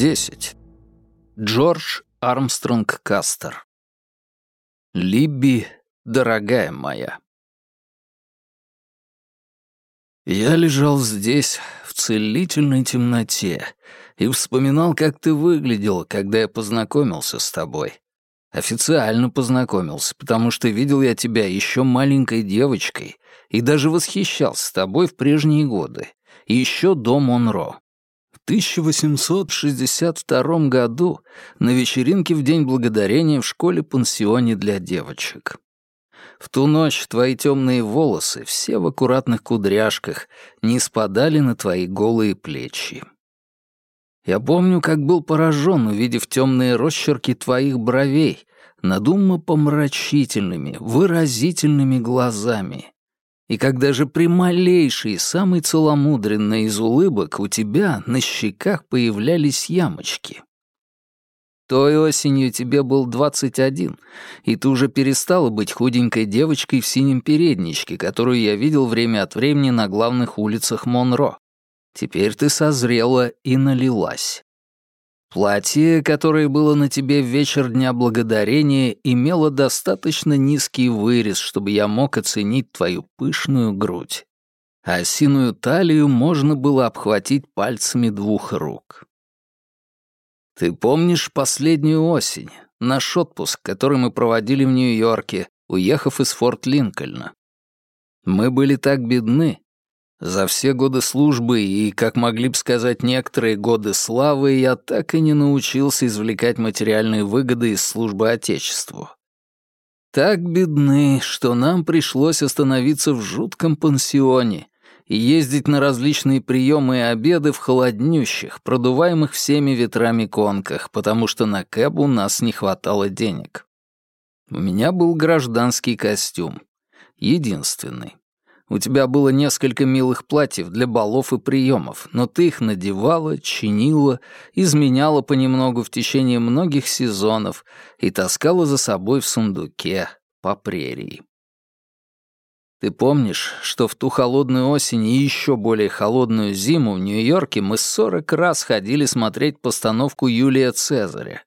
10. Джордж Армстронг Кастер. Либби, дорогая моя. Я лежал здесь, в целительной темноте, и вспоминал, как ты выглядел, когда я познакомился с тобой. Официально познакомился, потому что видел я тебя еще маленькой девочкой и даже восхищался тобой в прежние годы, еще до Монро. 1862 году на вечеринке в День Благодарения в школе-пансионе для девочек. В ту ночь твои темные волосы, все в аккуратных кудряшках, не спадали на твои голые плечи. Я помню, как был поражен, увидев темные росчерки твоих бровей над умопомрачительными, выразительными глазами, и когда же при малейшей, самой целомудренной из улыбок у тебя на щеках появлялись ямочки. Той осенью тебе был двадцать один, и ты уже перестала быть худенькой девочкой в синем передничке, которую я видел время от времени на главных улицах Монро. Теперь ты созрела и налилась. Платье, которое было на тебе в вечер Дня Благодарения, имело достаточно низкий вырез, чтобы я мог оценить твою пышную грудь. А осиную талию можно было обхватить пальцами двух рук. Ты помнишь последнюю осень, наш отпуск, который мы проводили в Нью-Йорке, уехав из Форт Линкольна? Мы были так бедны, за все годы службы и, как могли бы сказать некоторые годы славы, я так и не научился извлекать материальные выгоды из службы Отечеству. Так бедны, что нам пришлось остановиться в жутком пансионе и ездить на различные приемы и обеды в холоднющих, продуваемых всеми ветрами конках, потому что на кэб у нас не хватало денег. У меня был гражданский костюм. Единственный. У тебя было несколько милых платьев для балов и приемов, но ты их надевала, чинила, изменяла понемногу в течение многих сезонов и таскала за собой в сундуке по прерии. Ты помнишь, что в ту холодную осень и еще более холодную зиму в Нью-Йорке мы сорок раз ходили смотреть постановку Юлия Цезаря?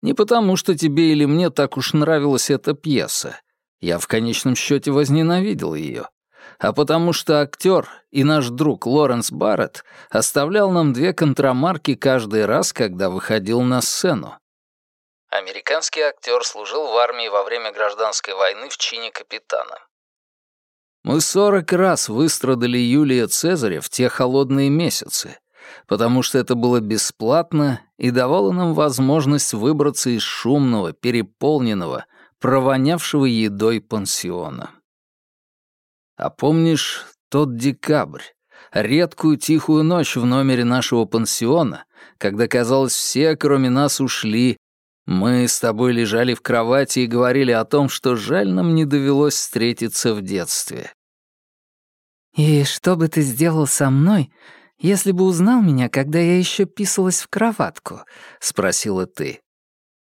Не потому, что тебе или мне так уж нравилась эта пьеса. Я в конечном счете возненавидел ее а потому что актер и наш друг Лоренс Барретт оставлял нам две контрамарки каждый раз, когда выходил на сцену. Американский актер служил в армии во время гражданской войны в чине капитана. Мы сорок раз выстрадали Юлия Цезаря в те холодные месяцы, потому что это было бесплатно и давало нам возможность выбраться из шумного, переполненного, провонявшего едой пансиона. А помнишь тот декабрь, редкую тихую ночь в номере нашего пансиона, когда, казалось, все, кроме нас, ушли, мы с тобой лежали в кровати и говорили о том, что жаль нам не довелось встретиться в детстве. «И что бы ты сделал со мной, если бы узнал меня, когда я еще писалась в кроватку?» — спросила ты.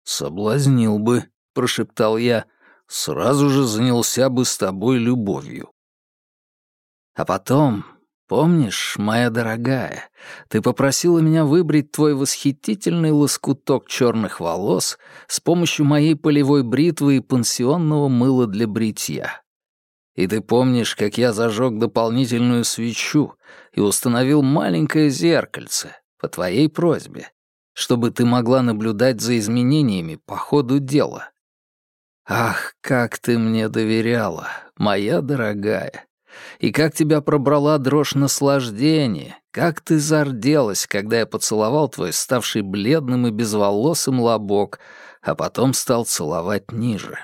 «Соблазнил бы», — прошептал я, — «сразу же занялся бы с тобой любовью». А потом, помнишь, моя дорогая, ты попросила меня выбрить твой восхитительный лоскуток черных волос с помощью моей полевой бритвы и пансионного мыла для бритья. И ты помнишь, как я зажег дополнительную свечу и установил маленькое зеркальце по твоей просьбе, чтобы ты могла наблюдать за изменениями по ходу дела. Ах, как ты мне доверяла, моя дорогая. И как тебя пробрала дрожь наслаждения, как ты зарделась, когда я поцеловал твой ставший бледным и безволосым лобок, а потом стал целовать ниже.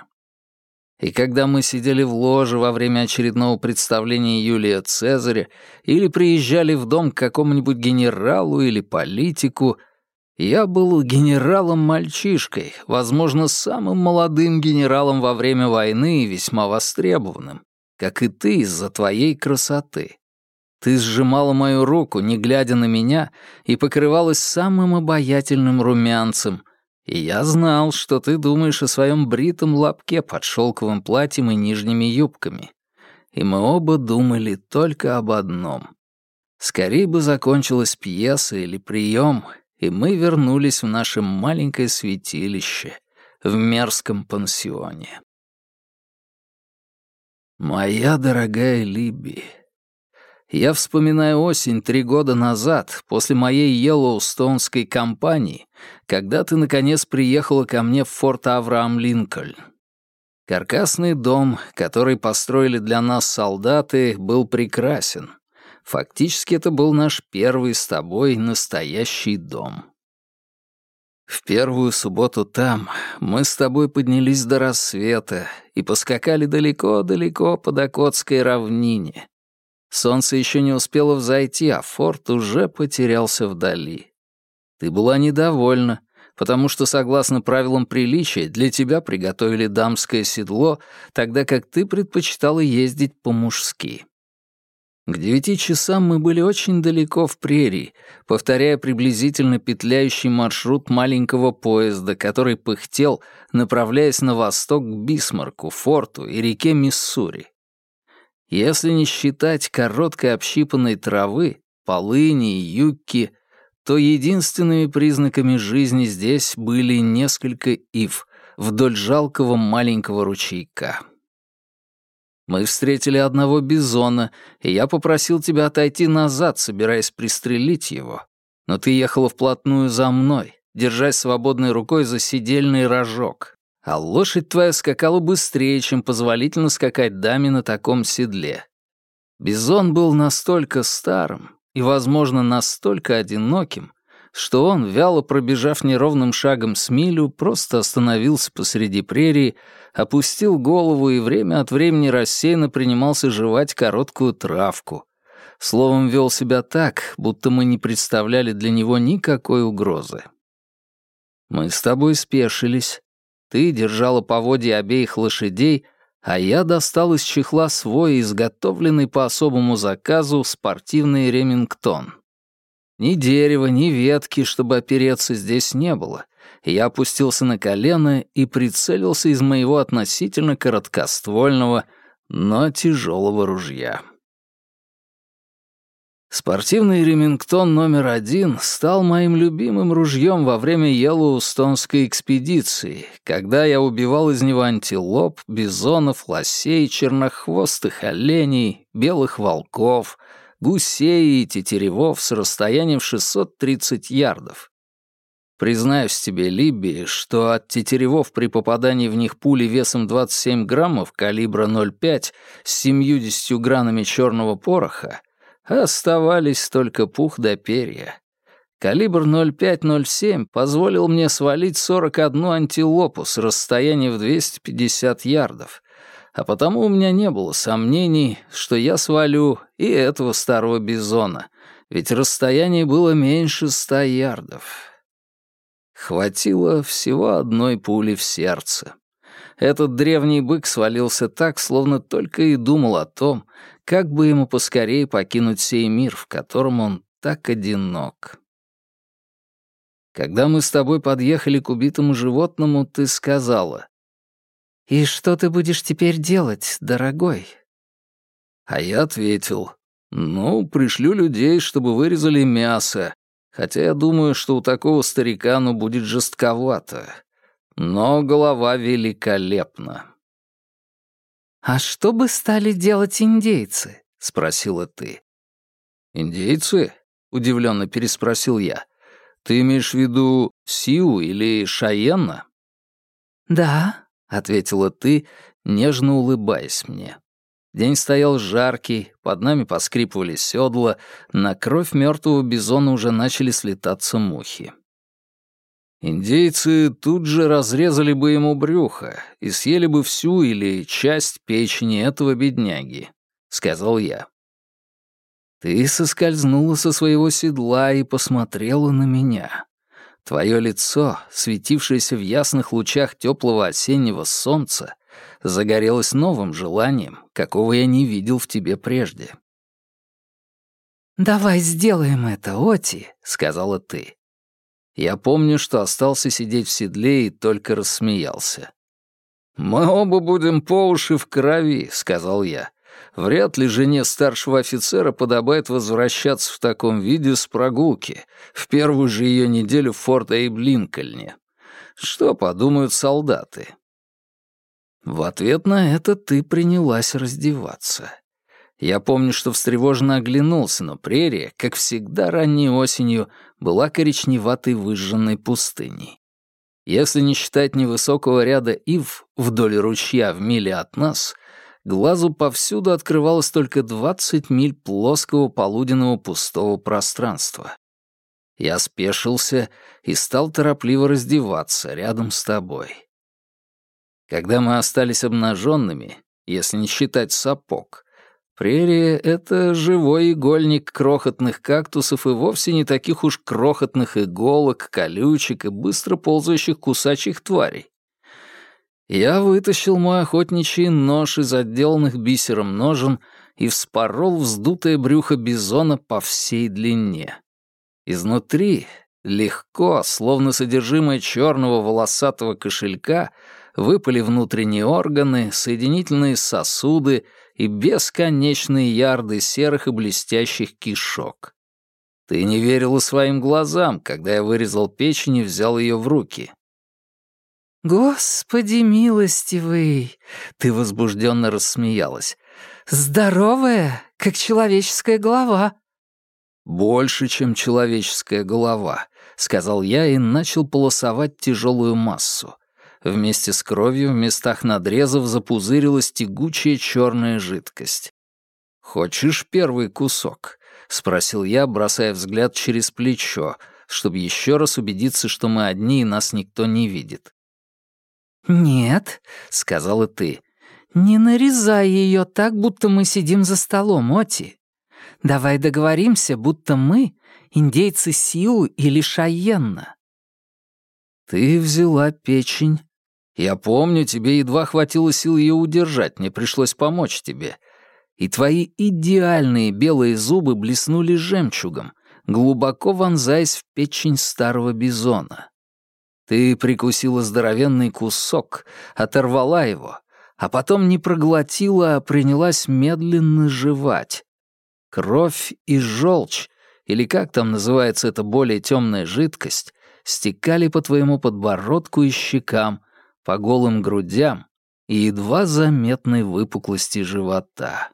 И когда мы сидели в ложе во время очередного представления Юлия Цезаря или приезжали в дом к какому-нибудь генералу или политику, я был генералом-мальчишкой, возможно, самым молодым генералом во время войны и весьма востребованным как и ты из-за твоей красоты. Ты сжимала мою руку, не глядя на меня, и покрывалась самым обаятельным румянцем, и я знал, что ты думаешь о своем бритом лобке под шелковым платьем и нижними юбками. И мы оба думали только об одном. Скорее бы закончилась пьеса или прием, и мы вернулись в наше маленькое святилище в мерзком пансионе. Моя дорогая Либи, я вспоминаю осень три года назад, после моей Йеллоустонской кампании, когда ты, наконец, приехала ко мне в форт Авраам Линкольн. Каркасный дом, который построили для нас солдаты, был прекрасен. Фактически это был наш первый с тобой настоящий дом. В первую субботу там мы с тобой поднялись до рассвета и поскакали далеко-далеко по Дакотской равнине. Солнце еще не успело взойти, а форт уже потерялся вдали. Ты была недовольна, потому что, согласно правилам приличия, для тебя приготовили дамское седло, тогда как ты предпочитала ездить по-мужски. К девяти часам мы были очень далеко в прерии, повторяя приблизительно петляющий маршрут маленького поезда, который пыхтел, направляясь на восток к Бисмарку, форту и реке Миссури. Если не считать короткой общипанной травы, полыни и юбки, то единственными признаками жизни здесь были несколько ив вдоль жалкого маленького ручейка. Мы встретили одного бизона, и я попросил тебя отойти назад, собираясь пристрелить его. Но ты ехала вплотную за мной, держась свободной рукой за сидельный рожок. А лошадь твоя скакала быстрее, чем позволительно скакать даме на таком седле. Бизон был настолько старым и, возможно, настолько одиноким, что он, вяло пробежав неровным шагом с милю, просто остановился посреди прерии, опустил голову и время от времени рассеянно принимался жевать короткую травку. Словом, вел себя так, будто мы не представляли для него никакой угрозы. Мы с тобой спешились. Ты держала поводья обеих лошадей, а я достал из чехла свой, изготовленный по особому заказу, спортивный ремингтон. Ни дерева, ни ветки, чтобы опереться, здесь не было. Я опустился на колено и прицелился из моего относительно короткоствольного, но тяжелого ружья. Спортивный ремингтон номер один стал моим любимым ружьем во время Йеллоустонской экспедиции, когда я убивал из него антилоп, бизонов, лосей, чернохвостых оленей, белых волков — гусей и тетеревов с расстоянием в 630 ярдов. Признаюсь тебе, Либби, что от тетеревов при попадании в них пули весом 27 граммов калибра 0,5 с 70 гранами черного пороха оставались только пух до перья. Калибр 0,5-0,7 позволил мне свалить 41 антилопу с расстояния в 250 ярдов, а потому у меня не было сомнений, что я свалю и этого старого бизона, ведь расстояние было меньше ста ярдов. Хватило всего одной пули в сердце. Этот древний бык свалился так, словно только и думал о том, как бы ему поскорее покинуть сей мир, в котором он так одинок. Когда мы с тобой подъехали к убитому животному, ты сказала, «И что ты будешь теперь делать, дорогой?» А я ответил, «Ну, пришлю людей, чтобы вырезали мясо, хотя я думаю, что у такого старика ну будет жестковато. Но голова великолепна». «А что бы стали делать индейцы?» — спросила ты. «Индейцы?» — удивленно переспросил я. «Ты имеешь в виду Сиу или Шаенна?» «Да», — ответила ты, нежно улыбаясь мне. День стоял жаркий, под нами поскрипывали седла, на кровь мертвого бизона уже начали слетаться мухи. Индейцы тут же разрезали бы ему брюхо и съели бы всю или часть печени этого бедняги, — сказал я. Ты соскользнула со своего седла и посмотрела на меня. Твое лицо, светившееся в ясных лучах теплого осеннего солнца, загорелось новым желанием, какого я не видел в тебе прежде. «Давай сделаем это, Оти», — сказала ты. Я помню, что остался сидеть в седле и только рассмеялся. «Мы оба будем по уши в крови», — сказал я. Вряд ли жене старшего офицера подобает возвращаться в таком виде с прогулки в первую же ее неделю в Форт Эйб Линкольне. Что подумают солдаты? В ответ на это ты принялась раздеваться. Я помню, что встревоженно оглянулся, но прерия, как всегда ранней осенью, была коричневатой выжженной пустыней. Если не считать невысокого ряда ив вдоль ручья в миле от нас, глазу повсюду открывалось только 20 миль плоского полуденного пустого пространства. Я спешился и стал торопливо раздеваться рядом с тобой. Когда мы остались обнаженными, если не считать сапог, Прерия — это живой игольник крохотных кактусов и вовсе не таких уж крохотных иголок, колючек и быстро ползающих кусачих тварей. Я вытащил мой охотничий нож из отделанных бисером ножен и вспорол вздутое брюхо бизона по всей длине. Изнутри, легко, словно содержимое черного волосатого кошелька, выпали внутренние органы, соединительные сосуды и бесконечные ярды серых и блестящих кишок. Ты не верила своим глазам, когда я вырезал печень и взял ее в руки. «Господи милостивый!» — ты возбужденно рассмеялась. «Здоровая, как человеческая голова». «Больше, чем человеческая голова», — сказал я и начал полосовать тяжелую массу. Вместе с кровью в местах надрезов запузырилась тягучая черная жидкость. «Хочешь первый кусок?» — спросил я, бросая взгляд через плечо, чтобы еще раз убедиться, что мы одни и нас никто не видит. «Нет», — сказала ты, — «не нарезай ее так, будто мы сидим за столом, Оти. Давай договоримся, будто мы — индейцы Сиу или Шайенна». Ты взяла печень, я помню, тебе едва хватило сил ее удержать, мне пришлось помочь тебе. И твои идеальные белые зубы блеснули жемчугом, глубоко вонзаясь в печень старого бизона. Ты прикусила здоровенный кусок, оторвала его, а потом не проглотила, а принялась медленно жевать. Кровь и желчь, или как там называется эта более темная жидкость, стекали по твоему подбородку и щекам, по голым грудям и едва заметной выпуклости живота.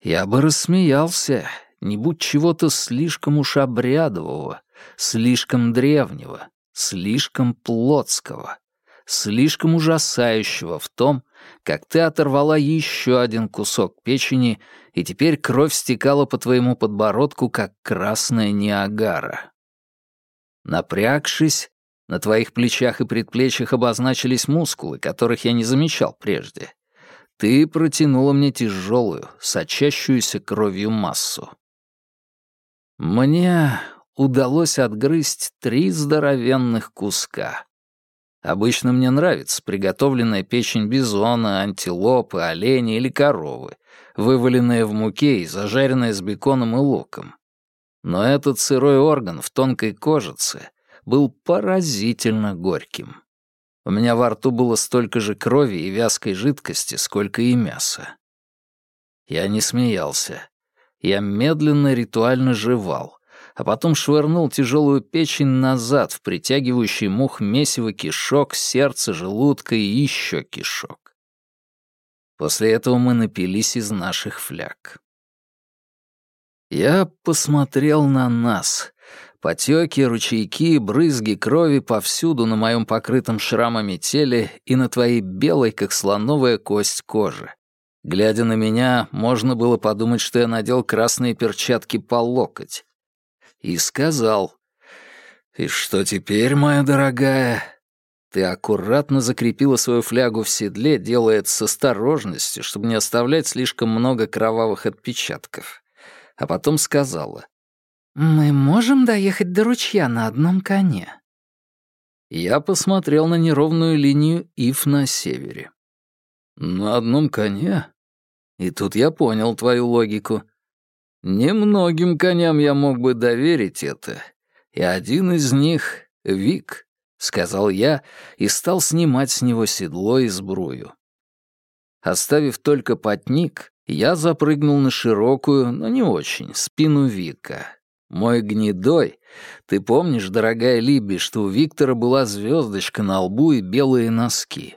Я бы рассмеялся, не будь чего-то слишком уж обрядового, слишком древнего, слишком плотского, слишком ужасающего в том, как ты оторвала еще один кусок печени, и теперь кровь стекала по твоему подбородку, как красная Ниагара. Напрягшись, на твоих плечах и предплечьях обозначились мускулы, которых я не замечал прежде. Ты протянула мне тяжелую, сочащуюся кровью массу. Мне удалось отгрызть три здоровенных куска. Обычно мне нравится приготовленная печень бизона, антилопы, оленя или коровы, вываленная в муке и зажаренная с беконом и луком. Но этот сырой орган в тонкой кожице был поразительно горьким. У меня во рту было столько же крови и вязкой жидкости, сколько и мяса. Я не смеялся. Я медленно ритуально жевал, а потом швырнул тяжелую печень назад в притягивающий мух месиво кишок, сердца, желудка и еще кишок. После этого мы напились из наших фляг. Я посмотрел на нас, Потеки, ручейки, брызги крови повсюду на моем покрытом шрамами теле и на твоей белой, как слоновая кость, кожи. Глядя на меня, можно было подумать, что я надел красные перчатки по локоть. И сказал, «И что теперь, моя дорогая?» Ты аккуратно закрепила свою флягу в седле, делая это с осторожностью, чтобы не оставлять слишком много кровавых отпечатков. А потом сказала, «Мы можем доехать до ручья на одном коне?» Я посмотрел на неровную линию Ив на севере. «На одном коне?» И тут я понял твою логику. Немногим коням я мог бы доверить это, и один из них — Вик, — сказал я и стал снимать с него седло и сбрую. Оставив только потник, я запрыгнул на широкую, но не очень, спину Вика. Мой гнедой. Ты помнишь, дорогая Либи, что у Виктора была звездочка на лбу и белые носки?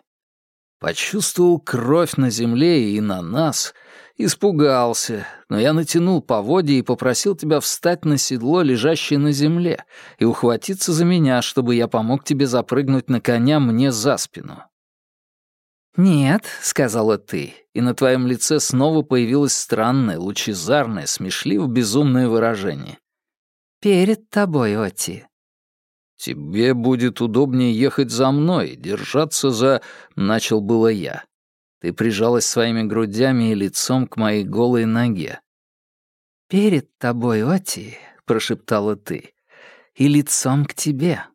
Почувствовал кровь на земле и на нас, испугался, но я натянул поводья и попросил тебя встать на седло, лежащее на земле, и ухватиться за меня, чтобы я помог тебе запрыгнуть на коня мне за спину. «Нет», — сказала ты, и на твоем лице снова появилось странное, лучезарное, смешливо-безумное выражение. «Перед тобой, Оти». «Тебе будет удобнее ехать за мной, держаться за...» — начал было я. Ты прижалась своими грудями и лицом к моей голой ноге. «Перед тобой, Оти», — прошептала ты, — «и лицом к тебе».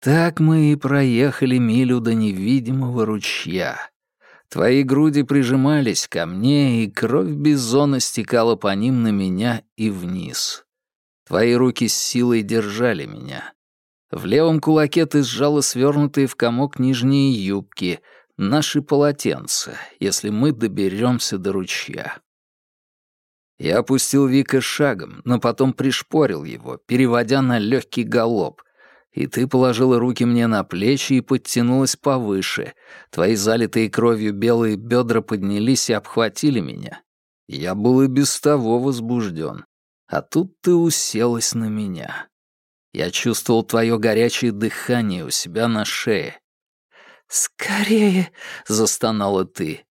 Так мы и проехали милю до невидимого ручья. Твои груди прижимались ко мне, и кровь бизона стекала по ним на меня и вниз. Твои руки с силой держали меня. В левом кулаке ты сжала свернутые в комок нижние юбки, наши полотенца, если мы доберемся до ручья. Я опустил Вика шагом, но потом пришпорил его, переводя на легкий галоп, и ты положила руки мне на плечи и подтянулась повыше. Твои залитые кровью белые бедра поднялись и обхватили меня. Я был и без того возбужден. А тут ты уселась на меня. Я чувствовал твое горячее дыхание у себя на шее. «Скорее!» — застонала ты.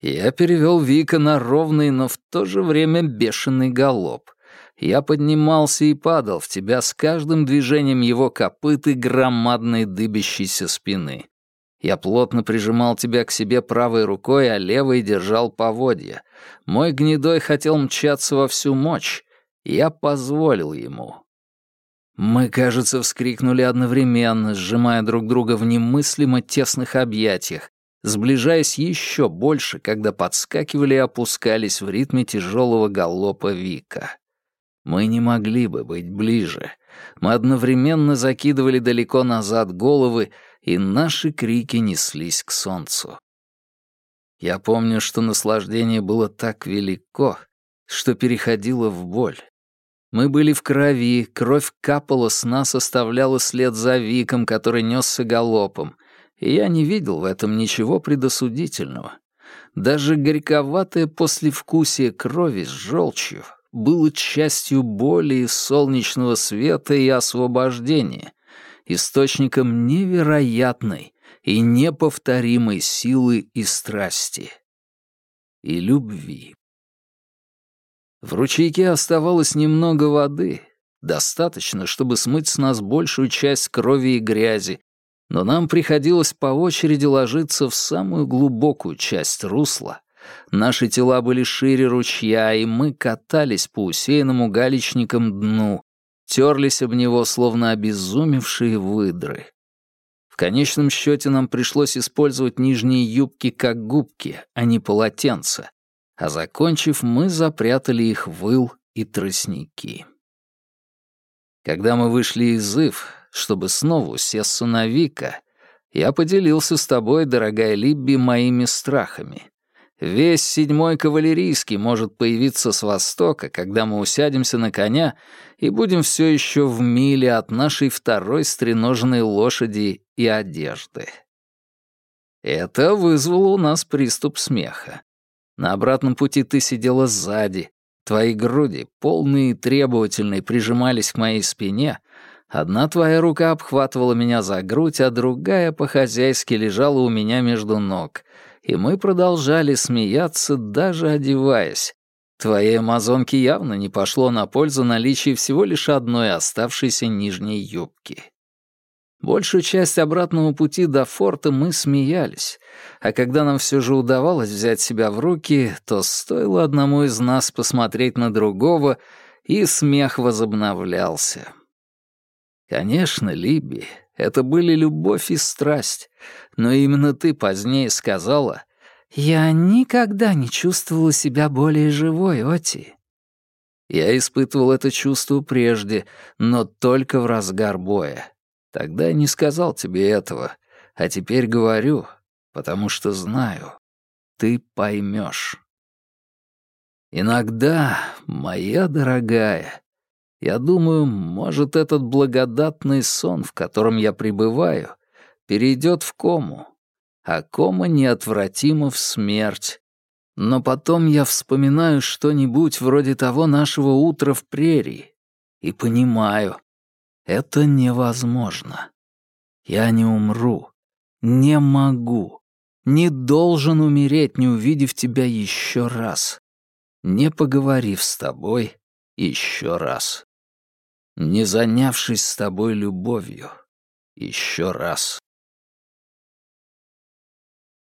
Я перевел Вика на ровный, но в то же время бешеный галоп. Я поднимался и падал в тебя с каждым движением его копыт и громадной дыбящейся спины. Я плотно прижимал тебя к себе правой рукой, а левой держал поводья. Мой гнедой хотел мчаться во всю мощь. Я позволил ему. Мы, кажется, вскрикнули одновременно, сжимая друг друга в немыслимо тесных объятиях, сближаясь еще больше, когда подскакивали и опускались в ритме тяжелого галопа Вика. Мы не могли бы быть ближе. Мы одновременно закидывали далеко назад головы, и наши крики неслись к солнцу. Я помню, что наслаждение было так велико, что переходило в боль. Мы были в крови, кровь капала с нас, оставляла след за Виком, который несся галопом, и я не видел в этом ничего предосудительного. Даже горьковатое послевкусие крови с желчью было частью боли солнечного света и освобождения, источником невероятной и неповторимой силы и страсти. И любви. В ручейке оставалось немного воды, достаточно, чтобы смыть с нас большую часть крови и грязи, но нам приходилось по очереди ложиться в самую глубокую часть русла, Наши тела были шире ручья, и мы катались по усеянному галечником дну, терлись об него, словно обезумевшие выдры. В конечном счете нам пришлось использовать нижние юбки как губки, а не полотенца, а закончив, мы запрятали их в ил и тростники. Когда мы вышли из Ив, чтобы снова усесться на Вика, я поделился с тобой, дорогая Либби, моими страхами. Весь седьмой кавалерийский может появиться с востока, когда мы усядемся на коня и будем все еще в миле от нашей второй стреноженной лошади и одежды. Это вызвало у нас приступ смеха. На обратном пути ты сидела сзади, твои груди, полные и требовательные, прижимались к моей спине, одна твоя рука обхватывала меня за грудь, а другая по-хозяйски лежала у меня между ног — и мы продолжали смеяться, даже одеваясь. Твоей амазонке явно не пошло на пользу наличие всего лишь одной оставшейся нижней юбки. Большую часть обратного пути до форта мы смеялись, а когда нам все же удавалось взять себя в руки, то стоило одному из нас посмотреть на другого, и смех возобновлялся. Конечно, Либи, это были любовь и страсть. Но именно ты позднее сказала, «Я никогда не чувствовала себя более живой, Оти». Я испытывал это чувство прежде, но только в разгар боя. Тогда я не сказал тебе этого, а теперь говорю. потому что знаю, ты поймешь. Иногда, моя дорогая, я думаю, может, этот благодатный сон, в котором я пребываю, перейдет в кому, а кома неотвратима в смерть. Но потом я вспоминаю что-нибудь вроде того нашего утра в прерии и понимаю, это невозможно. Я не умру, не могу, не должен умереть, не увидев тебя еще раз, не поговорив с тобой еще раз, не занявшись с тобой любовью еще раз.